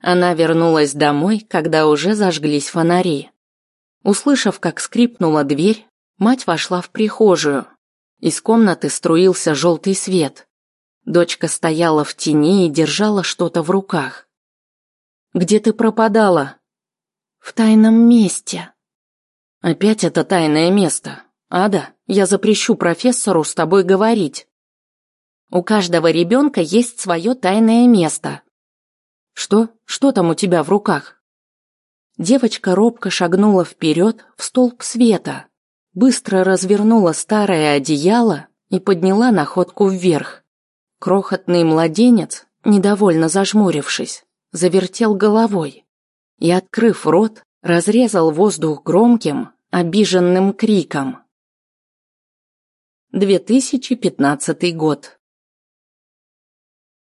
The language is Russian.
Она вернулась домой, когда уже зажглись фонари. Услышав, как скрипнула дверь, мать вошла в прихожую. Из комнаты струился желтый свет. Дочка стояла в тени и держала что-то в руках. «Где ты пропадала?» «В тайном месте». «Опять это тайное место. Ада, я запрещу профессору с тобой говорить». «У каждого ребенка есть свое тайное место». «Что? Что там у тебя в руках?» Девочка робко шагнула вперед в столб света, быстро развернула старое одеяло и подняла находку вверх. Крохотный младенец, недовольно зажмурившись, завертел головой и, открыв рот, разрезал воздух громким, обиженным криком. 2015 год.